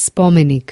spomenik.